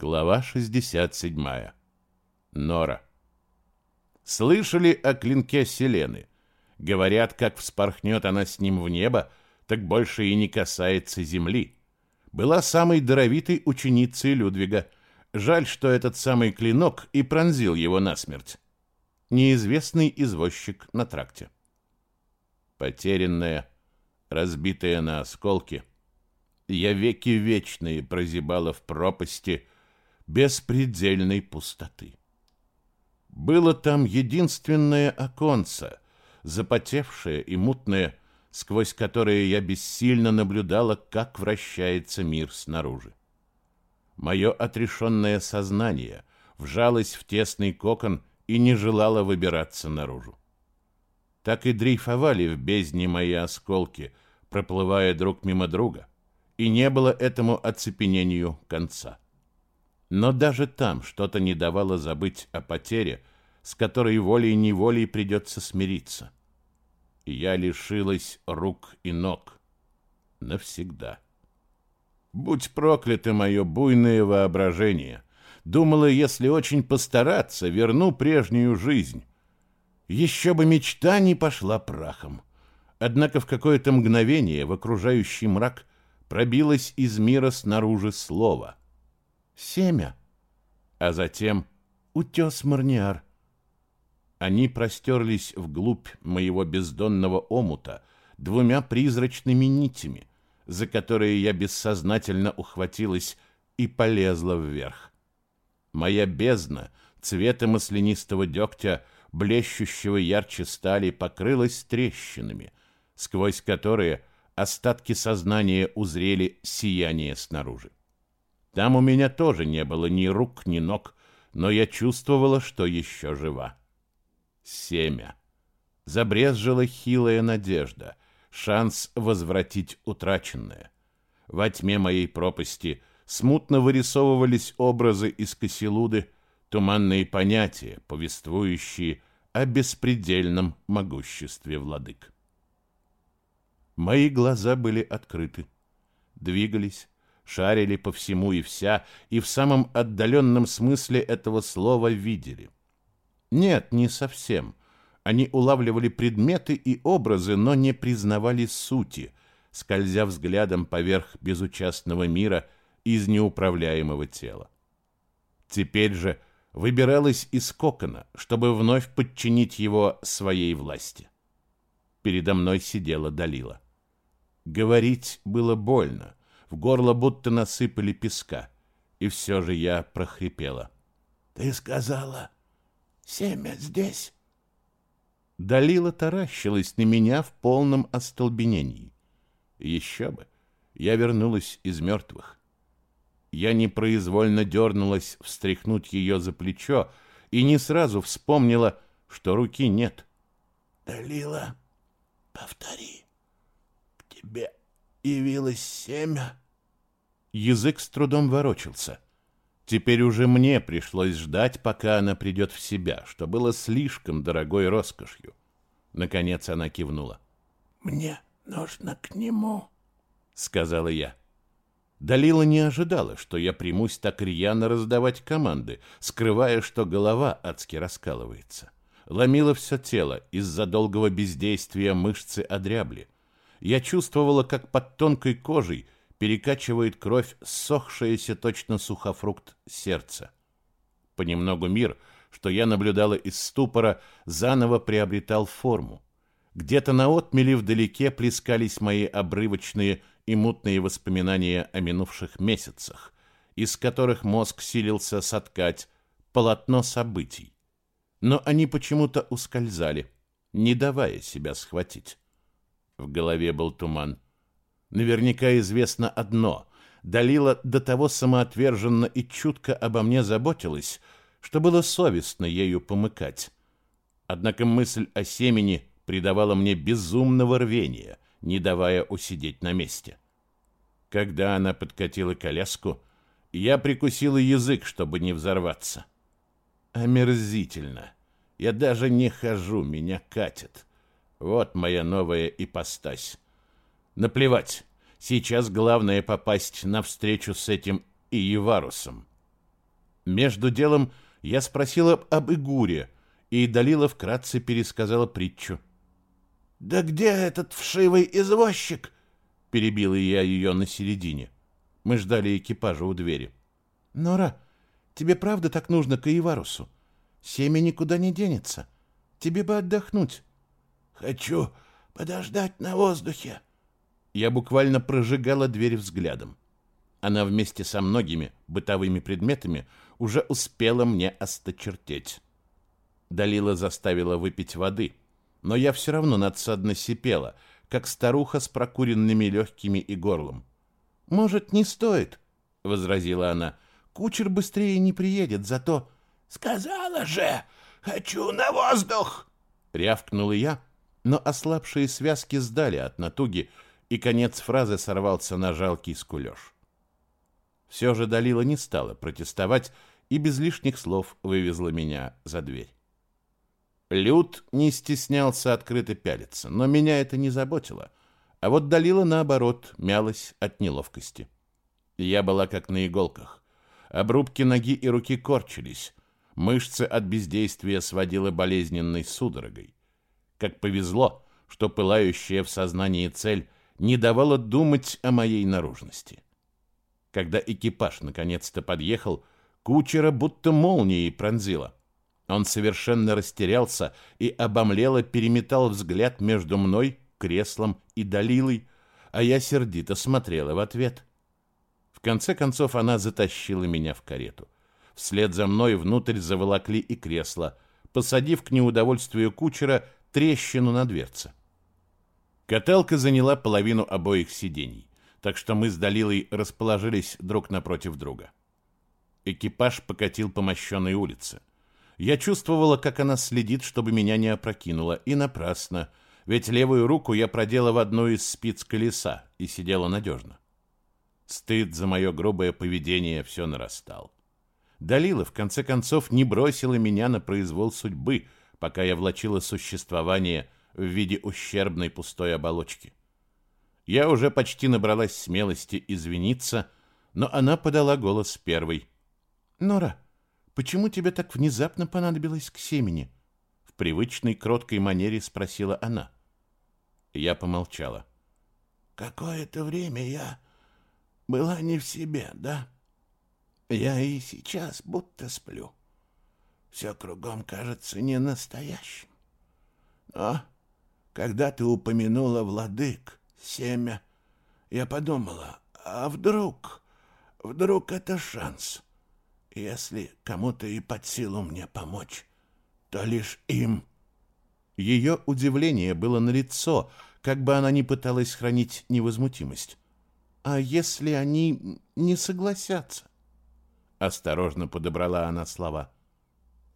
Глава 67. Нора. Слышали о клинке Селены? Говорят, как вспорхнет она с ним в небо, так больше и не касается земли. Была самой даровитой ученицей Людвига. Жаль, что этот самый клинок и пронзил его насмерть. Неизвестный извозчик на тракте. Потерянная, разбитая на осколки, я веки вечные прозябала в пропасти — беспредельной пустоты. Было там единственное оконце, запотевшее и мутное, сквозь которое я бессильно наблюдала, как вращается мир снаружи. Мое отрешенное сознание вжалось в тесный кокон и не желало выбираться наружу. Так и дрейфовали в бездне мои осколки, проплывая друг мимо друга, и не было этому оцепенению конца. Но даже там что-то не давало забыть о потере, с которой волей-неволей придется смириться. Я лишилась рук и ног. Навсегда. Будь проклято мое буйное воображение. Думала, если очень постараться, верну прежнюю жизнь. Еще бы мечта не пошла прахом. Однако в какое-то мгновение в окружающий мрак пробилось из мира снаружи слово — семя, а затем утес Марниар. Они простерлись вглубь моего бездонного омута двумя призрачными нитями, за которые я бессознательно ухватилась и полезла вверх. Моя бездна цвета маслянистого дегтя, блещущего ярче стали, покрылась трещинами, сквозь которые остатки сознания узрели сияние снаружи. Там у меня тоже не было ни рук, ни ног, но я чувствовала, что еще жива. Семя. Забрезжила хилая надежда, шанс возвратить утраченное. Во тьме моей пропасти смутно вырисовывались образы из Косилуды, туманные понятия, повествующие о беспредельном могуществе владык. Мои глаза были открыты, двигались, шарили по всему и вся, и в самом отдаленном смысле этого слова видели. Нет, не совсем. Они улавливали предметы и образы, но не признавали сути, скользя взглядом поверх безучастного мира из неуправляемого тела. Теперь же выбиралась из кокона, чтобы вновь подчинить его своей власти. Передо мной сидела Далила. Говорить было больно, в горло будто насыпали песка. И все же я прохрипела. «Ты сказала, семя здесь?» Далила таращилась на меня в полном остолбенении. Еще бы, я вернулась из мертвых. Я непроизвольно дернулась встряхнуть ее за плечо и не сразу вспомнила, что руки нет. «Далила, повтори, к тебе явилось семя?» Язык с трудом ворочался. Теперь уже мне пришлось ждать, пока она придет в себя, что было слишком дорогой роскошью. Наконец она кивнула. «Мне нужно к нему», — сказала я. Далила не ожидала, что я примусь так рьяно раздавать команды, скрывая, что голова адски раскалывается. Ломило все тело, из-за долгого бездействия мышцы одрябли. Я чувствовала, как под тонкой кожей — перекачивает кровь ссохшееся точно сухофрукт сердца. Понемногу мир, что я наблюдала из ступора, заново приобретал форму. Где-то на отмели вдалеке плескались мои обрывочные и мутные воспоминания о минувших месяцах, из которых мозг силился соткать полотно событий. Но они почему-то ускользали, не давая себя схватить. В голове был туман — Наверняка известно одно. Далила до того самоотверженно и чутко обо мне заботилась, что было совестно ею помыкать. Однако мысль о семени придавала мне безумного рвения, не давая усидеть на месте. Когда она подкатила коляску, я прикусила язык, чтобы не взорваться. Омерзительно. Я даже не хожу, меня катит. Вот моя новая ипостась. Наплевать. Сейчас главное попасть на встречу с этим Иеварусом. Между делом я спросила об Игуре, и Далила вкратце пересказала притчу. «Да где этот вшивый извозчик?» — перебила я ее на середине. Мы ждали экипажа у двери. «Нора, тебе правда так нужно к Иварусу? Семя никуда не денется. Тебе бы отдохнуть». «Хочу подождать на воздухе». Я буквально прожигала дверь взглядом. Она вместе со многими бытовыми предметами уже успела мне осточертеть. Далила заставила выпить воды, но я все равно надсадно сипела, как старуха с прокуренными легкими и горлом. «Может, не стоит?» — возразила она. «Кучер быстрее не приедет, зато...» «Сказала же, хочу на воздух!» — рявкнула я, но ослабшие связки сдали от натуги, и конец фразы сорвался на жалкий скулеж. Все же Далила не стала протестовать и без лишних слов вывезла меня за дверь. Люд не стеснялся открыто пялиться, но меня это не заботило, а вот Далила, наоборот, мялась от неловкости. Я была как на иголках. Обрубки ноги и руки корчились, мышцы от бездействия сводила болезненной судорогой. Как повезло, что пылающая в сознании цель не давала думать о моей наружности. Когда экипаж наконец-то подъехал, кучера будто молнией пронзила. Он совершенно растерялся и обомлело переметал взгляд между мной, креслом и Далилой, а я сердито смотрела в ответ. В конце концов она затащила меня в карету. Вслед за мной внутрь заволокли и кресло, посадив к неудовольствию кучера трещину на дверце. Каталка заняла половину обоих сидений, так что мы с Далилой расположились друг напротив друга. Экипаж покатил по мощенной улице. Я чувствовала, как она следит, чтобы меня не опрокинуло, и напрасно, ведь левую руку я продела в одну из спиц колеса и сидела надежно. Стыд за мое грубое поведение все нарастал. Далила, в конце концов, не бросила меня на произвол судьбы, пока я влачила существование – в виде ущербной пустой оболочки. Я уже почти набралась смелости извиниться, но она подала голос первой. «Нора, почему тебе так внезапно понадобилось к семени?» В привычной кроткой манере спросила она. Я помолчала. «Какое-то время я была не в себе, да? Я и сейчас будто сплю. Все кругом кажется не настоящим. Но когда ты упомянула владык, семя, я подумала, а вдруг, вдруг это шанс? Если кому-то и под силу мне помочь, то лишь им. Ее удивление было налицо, как бы она ни пыталась хранить невозмутимость. А если они не согласятся? Осторожно подобрала она слова.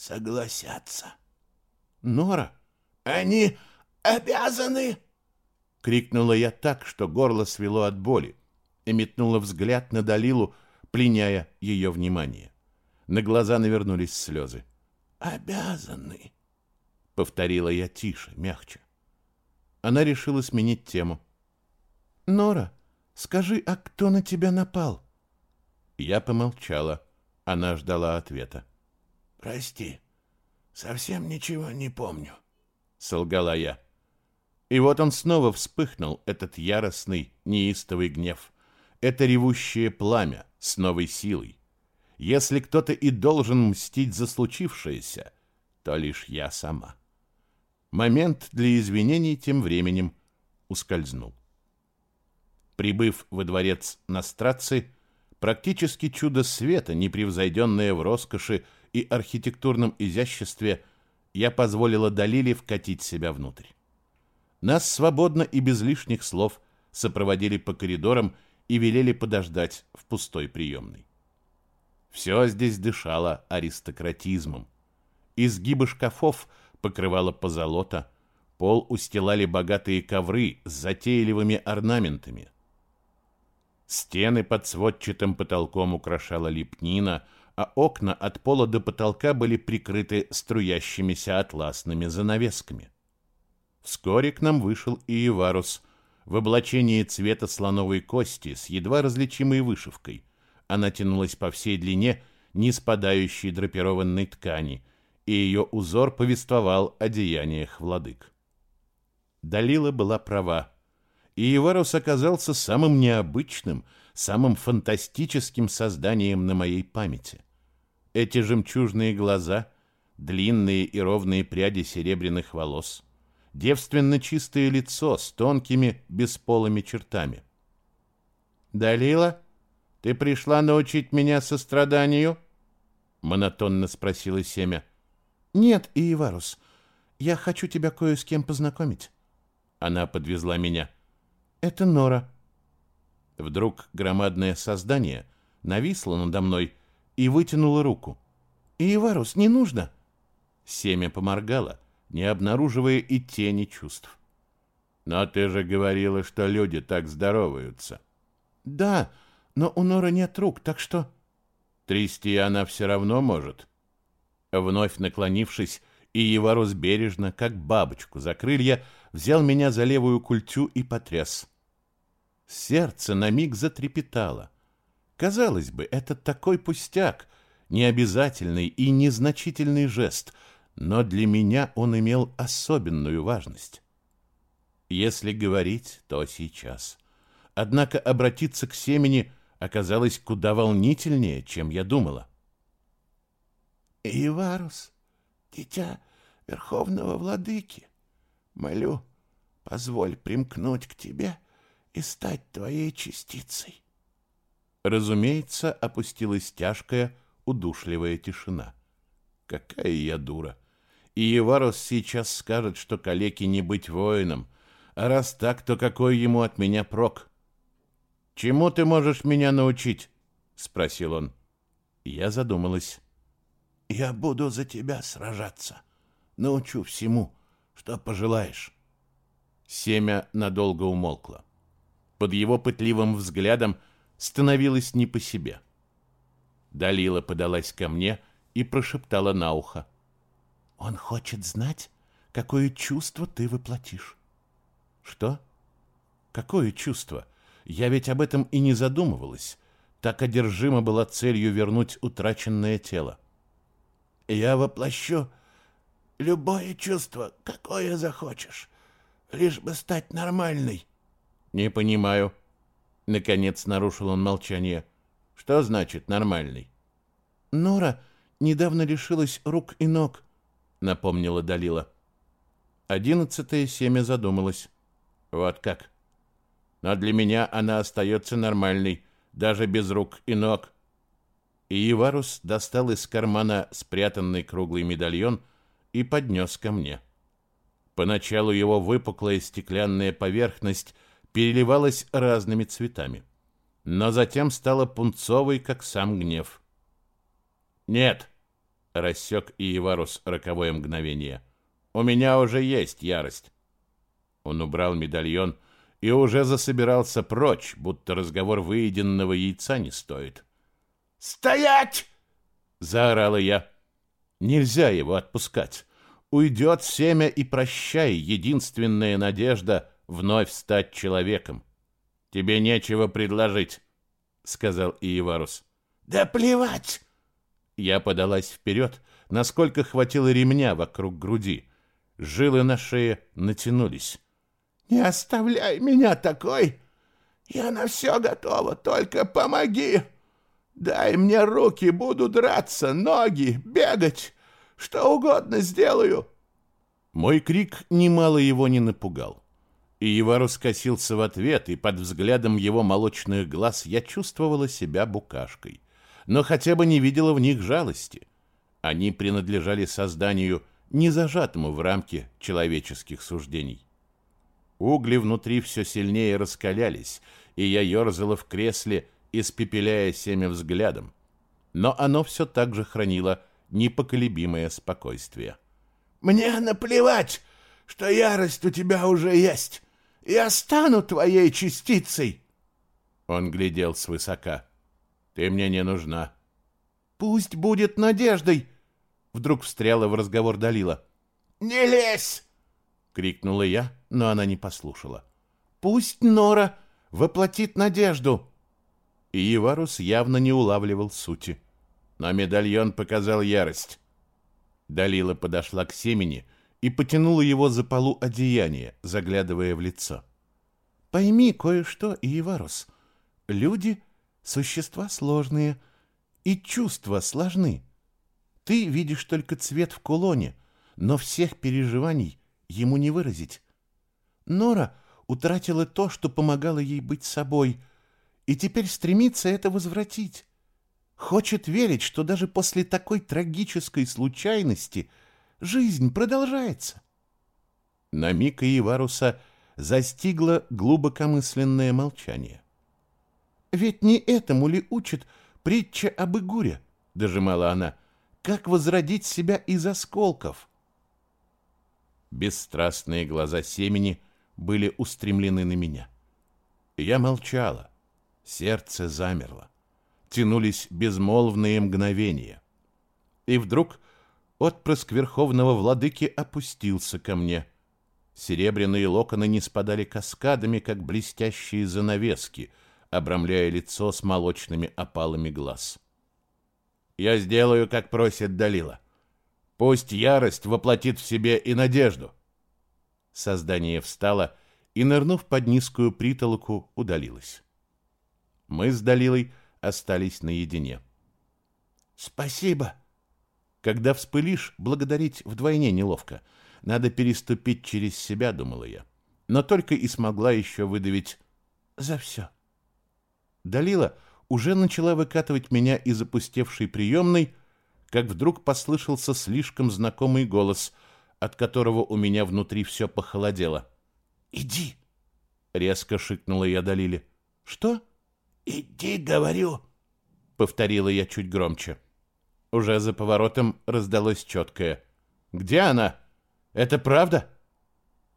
Согласятся. Нора, они обязаны!» Крикнула я так, что горло свело от боли, и метнула взгляд на Далилу, пленяя ее внимание. На глаза навернулись слезы. «Обязаны!» — повторила я тише, мягче. Она решила сменить тему. «Нора, скажи, а кто на тебя напал?» Я помолчала. Она ждала ответа. «Прости, совсем ничего не помню», — солгала я. И вот он снова вспыхнул, этот яростный, неистовый гнев. Это ревущее пламя с новой силой. Если кто-то и должен мстить за случившееся, то лишь я сама. Момент для извинений тем временем ускользнул. Прибыв во дворец Настраци, практически чудо света, непревзойденное в роскоши и архитектурном изяществе, я позволила Далиле вкатить себя внутрь. Нас свободно и без лишних слов сопроводили по коридорам и велели подождать в пустой приемной. Все здесь дышало аристократизмом. Изгибы шкафов покрывало позолота, пол устилали богатые ковры с затейливыми орнаментами. Стены под сводчатым потолком украшала лепнина, а окна от пола до потолка были прикрыты струящимися атласными занавесками. Вскоре к нам вышел и Иварус в облачении цвета слоновой кости с едва различимой вышивкой. Она тянулась по всей длине не спадающей драпированной ткани, и ее узор повествовал о деяниях владык. Далила была права, и Иварус оказался самым необычным, самым фантастическим созданием на моей памяти. Эти жемчужные глаза, длинные и ровные пряди серебряных волос, девственно чистое лицо с тонкими бесполыми чертами. «Далила, ты пришла научить меня состраданию?» — монотонно спросила Семя. «Нет, Иеварус, я хочу тебя кое с кем познакомить». Она подвезла меня. «Это Нора». Вдруг громадное создание нависло надо мной и вытянуло руку. «Иеварус, не нужно!» Семя поморгало, не обнаруживая и тени чувств. «Но ты же говорила, что люди так здороваются». «Да, но у Нора нет рук, так что...» «Трясти она все равно может». Вновь наклонившись, и Еварус бережно, как бабочку за крылья, взял меня за левую культю и потряс. Сердце на миг затрепетало. Казалось бы, это такой пустяк, необязательный и незначительный жест, но для меня он имел особенную важность. Если говорить, то сейчас. Однако обратиться к семени оказалось куда волнительнее, чем я думала. «Иварус, дитя Верховного Владыки, молю, позволь примкнуть к тебе и стать твоей частицей». Разумеется, опустилась тяжкая, удушливая тишина. Какая я дура! И Еварус сейчас скажет, что калеке не быть воином, а раз так, то какой ему от меня прок? «Чему ты можешь меня научить?» — спросил он. Я задумалась. «Я буду за тебя сражаться. Научу всему, что пожелаешь». Семя надолго умолкло. Под его пытливым взглядом становилось не по себе. Далила подалась ко мне и прошептала на ухо. «Он хочет знать, какое чувство ты воплотишь». «Что? Какое чувство?» Я ведь об этом и не задумывалась. Так одержима была целью вернуть утраченное тело. Я воплощу любое чувство, какое захочешь, лишь бы стать нормальной. Не понимаю. Наконец нарушил он молчание. Что значит нормальный? Нора недавно лишилась рук и ног, напомнила Далила. Одиннадцатое семя задумалось. Вот как но для меня она остается нормальной, даже без рук и ног. И Иварус достал из кармана спрятанный круглый медальон и поднес ко мне. Поначалу его выпуклая стеклянная поверхность переливалась разными цветами, но затем стала пунцовой, как сам гнев. «Нет!» — рассек Иеварус роковое мгновение. «У меня уже есть ярость!» Он убрал медальон — и уже засобирался прочь, будто разговор выеденного яйца не стоит. «Стоять!» — заорала я. «Нельзя его отпускать. Уйдет семя и прощай, единственная надежда вновь стать человеком. Тебе нечего предложить», — сказал Иеварус. «Да плевать!» Я подалась вперед, насколько хватило ремня вокруг груди. Жилы на шее натянулись. Не оставляй меня такой. Я на все готова, только помоги. Дай мне руки, буду драться, ноги, бегать, что угодно сделаю. Мой крик немало его не напугал. И Евару скосился в ответ, и под взглядом его молочных глаз я чувствовала себя букашкой, но хотя бы не видела в них жалости. Они принадлежали созданию, не зажатому в рамки человеческих суждений. Угли внутри все сильнее раскалялись, и я ерзала в кресле, испепеляя семя взглядом. Но оно все так же хранило непоколебимое спокойствие. «Мне наплевать, что ярость у тебя уже есть. Я стану твоей частицей!» Он глядел свысока. «Ты мне не нужна». «Пусть будет надеждой!» Вдруг встряла в разговор Далила. «Не лезь!» — крикнула я, но она не послушала. «Пусть Нора воплотит надежду!» И Иварус явно не улавливал сути. но медальон показал ярость. Далила подошла к семени и потянула его за полу одеяния, заглядывая в лицо. «Пойми кое-что, Иеварус. Люди — существа сложные, и чувства сложны. Ты видишь только цвет в кулоне, но всех переживаний ему не выразить. Нора утратила то, что помогало ей быть собой, и теперь стремится это возвратить. Хочет верить, что даже после такой трагической случайности жизнь продолжается. На миг Иеваруса застигло глубокомысленное молчание. «Ведь не этому ли учит притча об Игуре?» — дожимала она. «Как возродить себя из осколков?» Бесстрастные глаза семени были устремлены на меня. Я молчала. Сердце замерло тянулись безмолвные мгновения. И вдруг отпрыск верховного владыки опустился ко мне. Серебряные локоны не спадали каскадами, как блестящие занавески, обрамляя лицо с молочными опалами глаз. «Я сделаю, как просит Далила. Пусть ярость воплотит в себе и надежду». Создание встало и, нырнув под низкую притолоку, удалилось. Мы с Далилой остались наедине. «Спасибо!» Когда вспылишь, благодарить вдвойне неловко. Надо переступить через себя, думала я. Но только и смогла еще выдавить «за все». Далила уже начала выкатывать меня из опустевшей приемной, как вдруг послышался слишком знакомый голос, от которого у меня внутри все похолодело. «Иди!» — резко шикнула я Далиле. «Что?» «Иди, говорю!» — повторила я чуть громче. Уже за поворотом раздалось четкое. «Где она? Это правда?»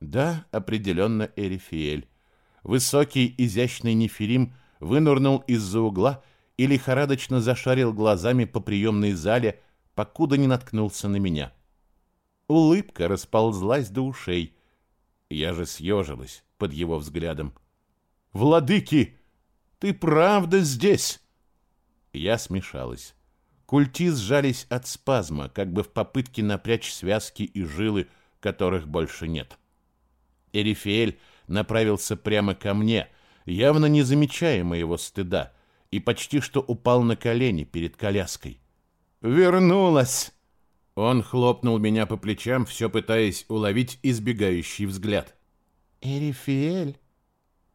Да, определенно Эрифиэль. Высокий, изящный нефирим вынурнул из-за угла и лихорадочно зашарил глазами по приемной зале, покуда не наткнулся на меня. Улыбка расползлась до ушей. Я же съежилась под его взглядом. «Владыки!» Ты правда здесь?» Я смешалась. Культи сжались от спазма, как бы в попытке напрячь связки и жилы, которых больше нет. Эрифиэль направился прямо ко мне, явно не замечая моего стыда, и почти что упал на колени перед коляской. «Вернулась!» Он хлопнул меня по плечам, все пытаясь уловить избегающий взгляд. «Эрифиэль!»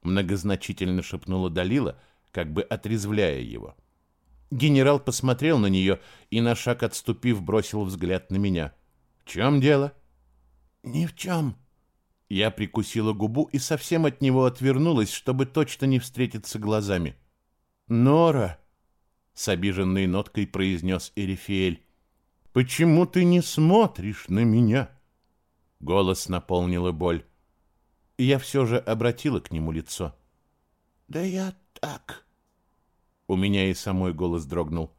многозначительно шепнула Далила, как бы отрезвляя его. Генерал посмотрел на нее и, на шаг отступив, бросил взгляд на меня. «В чем дело?» «Ни в чем». Я прикусила губу и совсем от него отвернулась, чтобы точно не встретиться глазами. «Нора!» — с обиженной ноткой произнес Эрифиэль. «Почему ты не смотришь на меня?» Голос наполнила боль я все же обратила к нему лицо. «Да я так...» У меня и самой голос дрогнул.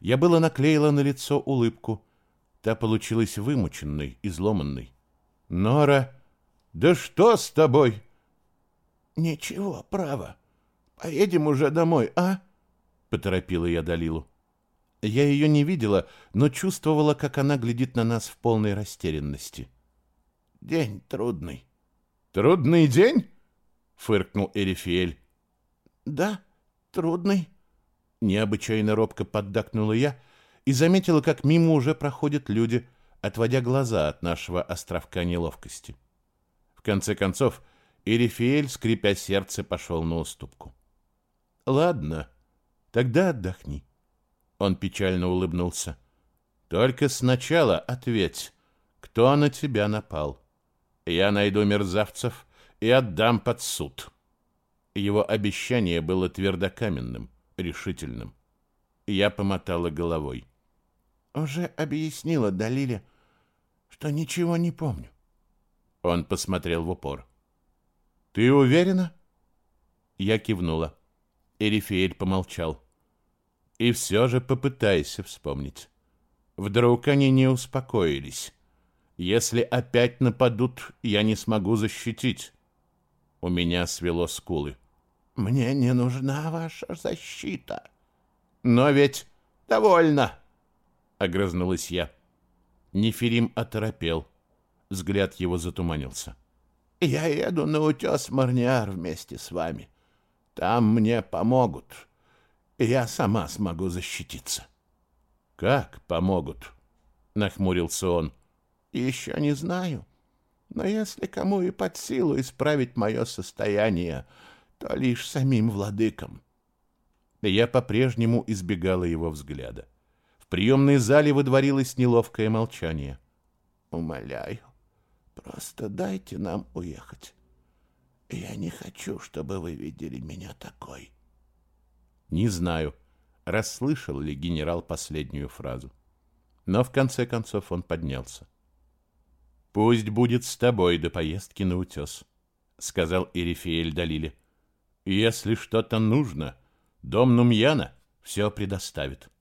Я было наклеила на лицо улыбку. Та получилась вымученной, изломанной. «Нора, да что с тобой?» «Ничего, право. Поедем уже домой, а?» Поторопила я Далилу. Я ее не видела, но чувствовала, как она глядит на нас в полной растерянности. «День трудный», «Трудный день?» — фыркнул Эрифиэль. «Да, трудный». Необычайно робко поддакнула я и заметила, как мимо уже проходят люди, отводя глаза от нашего островка неловкости. В конце концов, Эрифиэль, скрипя сердце, пошел на уступку. «Ладно, тогда отдохни». Он печально улыбнулся. «Только сначала ответь, кто на тебя напал?» Я найду мерзавцев и отдам под суд. Его обещание было твердокаменным, решительным. Я помотала головой. Уже объяснила Далиле, что ничего не помню. Он посмотрел в упор. Ты уверена? Я кивнула. Эрифеэль помолчал. И все же попытайся вспомнить. Вдруг они не успокоились. Если опять нападут, я не смогу защитить. У меня свело скулы. Мне не нужна ваша защита. Но ведь довольно. огрызнулась я. Неферим оторопел. Взгляд его затуманился. Я еду на утес Марниар вместе с вами. Там мне помогут. Я сама смогу защититься. Как помогут? Нахмурился он. Еще не знаю. Но если кому и под силу исправить мое состояние, то лишь самим владыкам. Я по-прежнему избегала его взгляда. В приемной зале выдворилось неловкое молчание. «Умоляю, просто дайте нам уехать. Я не хочу, чтобы вы видели меня такой». Не знаю, расслышал ли генерал последнюю фразу. Но в конце концов он поднялся. «Пусть будет с тобой до поездки на утес», — сказал Эрифеэль Далиле. «Если что-то нужно, дом Нумьяна все предоставит».